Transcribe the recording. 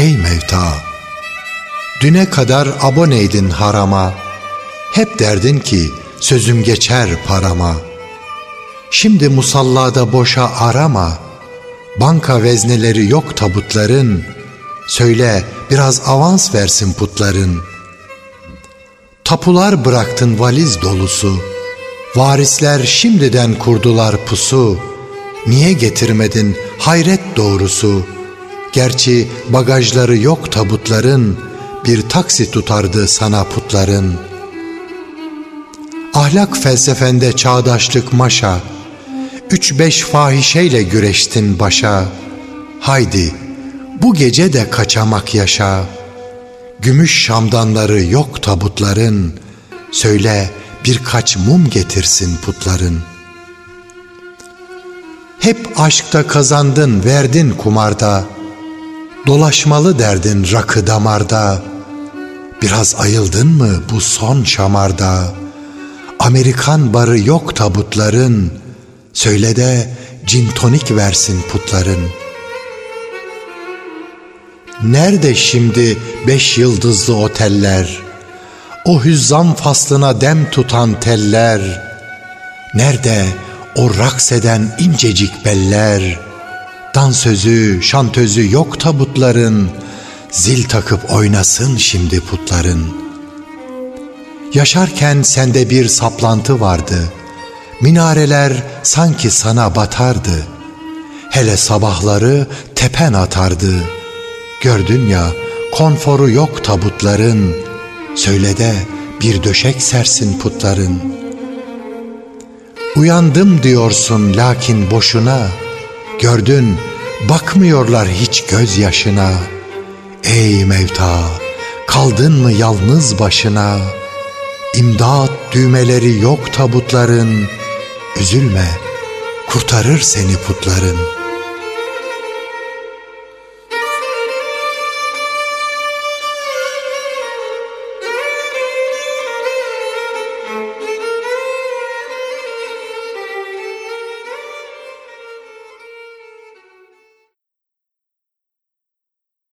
ey mevta. Düne kadar aboneydin harama. Hep derdin ki sözüm geçer parama. Şimdi musallada boşa arama. Banka vezneleri yok tabutların. Söyle biraz avans versin putların. Tapular bıraktın valiz dolusu. Varisler şimdiden kurdular pusu. Niye getirmedin hayret doğrusu? Gerçi bagajları yok tabutların, bir taksi tutardı sana putların. Ahlak felsefende çağdaşlık maşa, üç beş fahişeyle güreştin başa. Haydi bu gece de kaçamak yaşa. Gümüş şamdanları yok tabutların, söyle birkaç mum getirsin putların.'' Hep aşkta kazandın verdin kumarda, Dolaşmalı derdin rakı damarda, Biraz ayıldın mı bu son şamarda, Amerikan barı yok tabutların, Söyle de cin tonik versin putların. Nerede şimdi beş yıldızlı oteller, O hüzzam faslına dem tutan teller, Nerede o raks eden incecik beller, dansözü, şantözü yok tabutların, zil takıp oynasın şimdi putların. Yaşarken sende bir saplantı vardı, minareler sanki sana batardı. Hele sabahları tepen atardı. Gördün ya konforu yok tabutların, söyle de bir döşek sersin putların.'' Uyandım diyorsun lakin boşuna, Gördün bakmıyorlar hiç gözyaşına. Ey mevta kaldın mı yalnız başına? İmdat düğmeleri yok tabutların, Üzülme kurtarır seni putların.''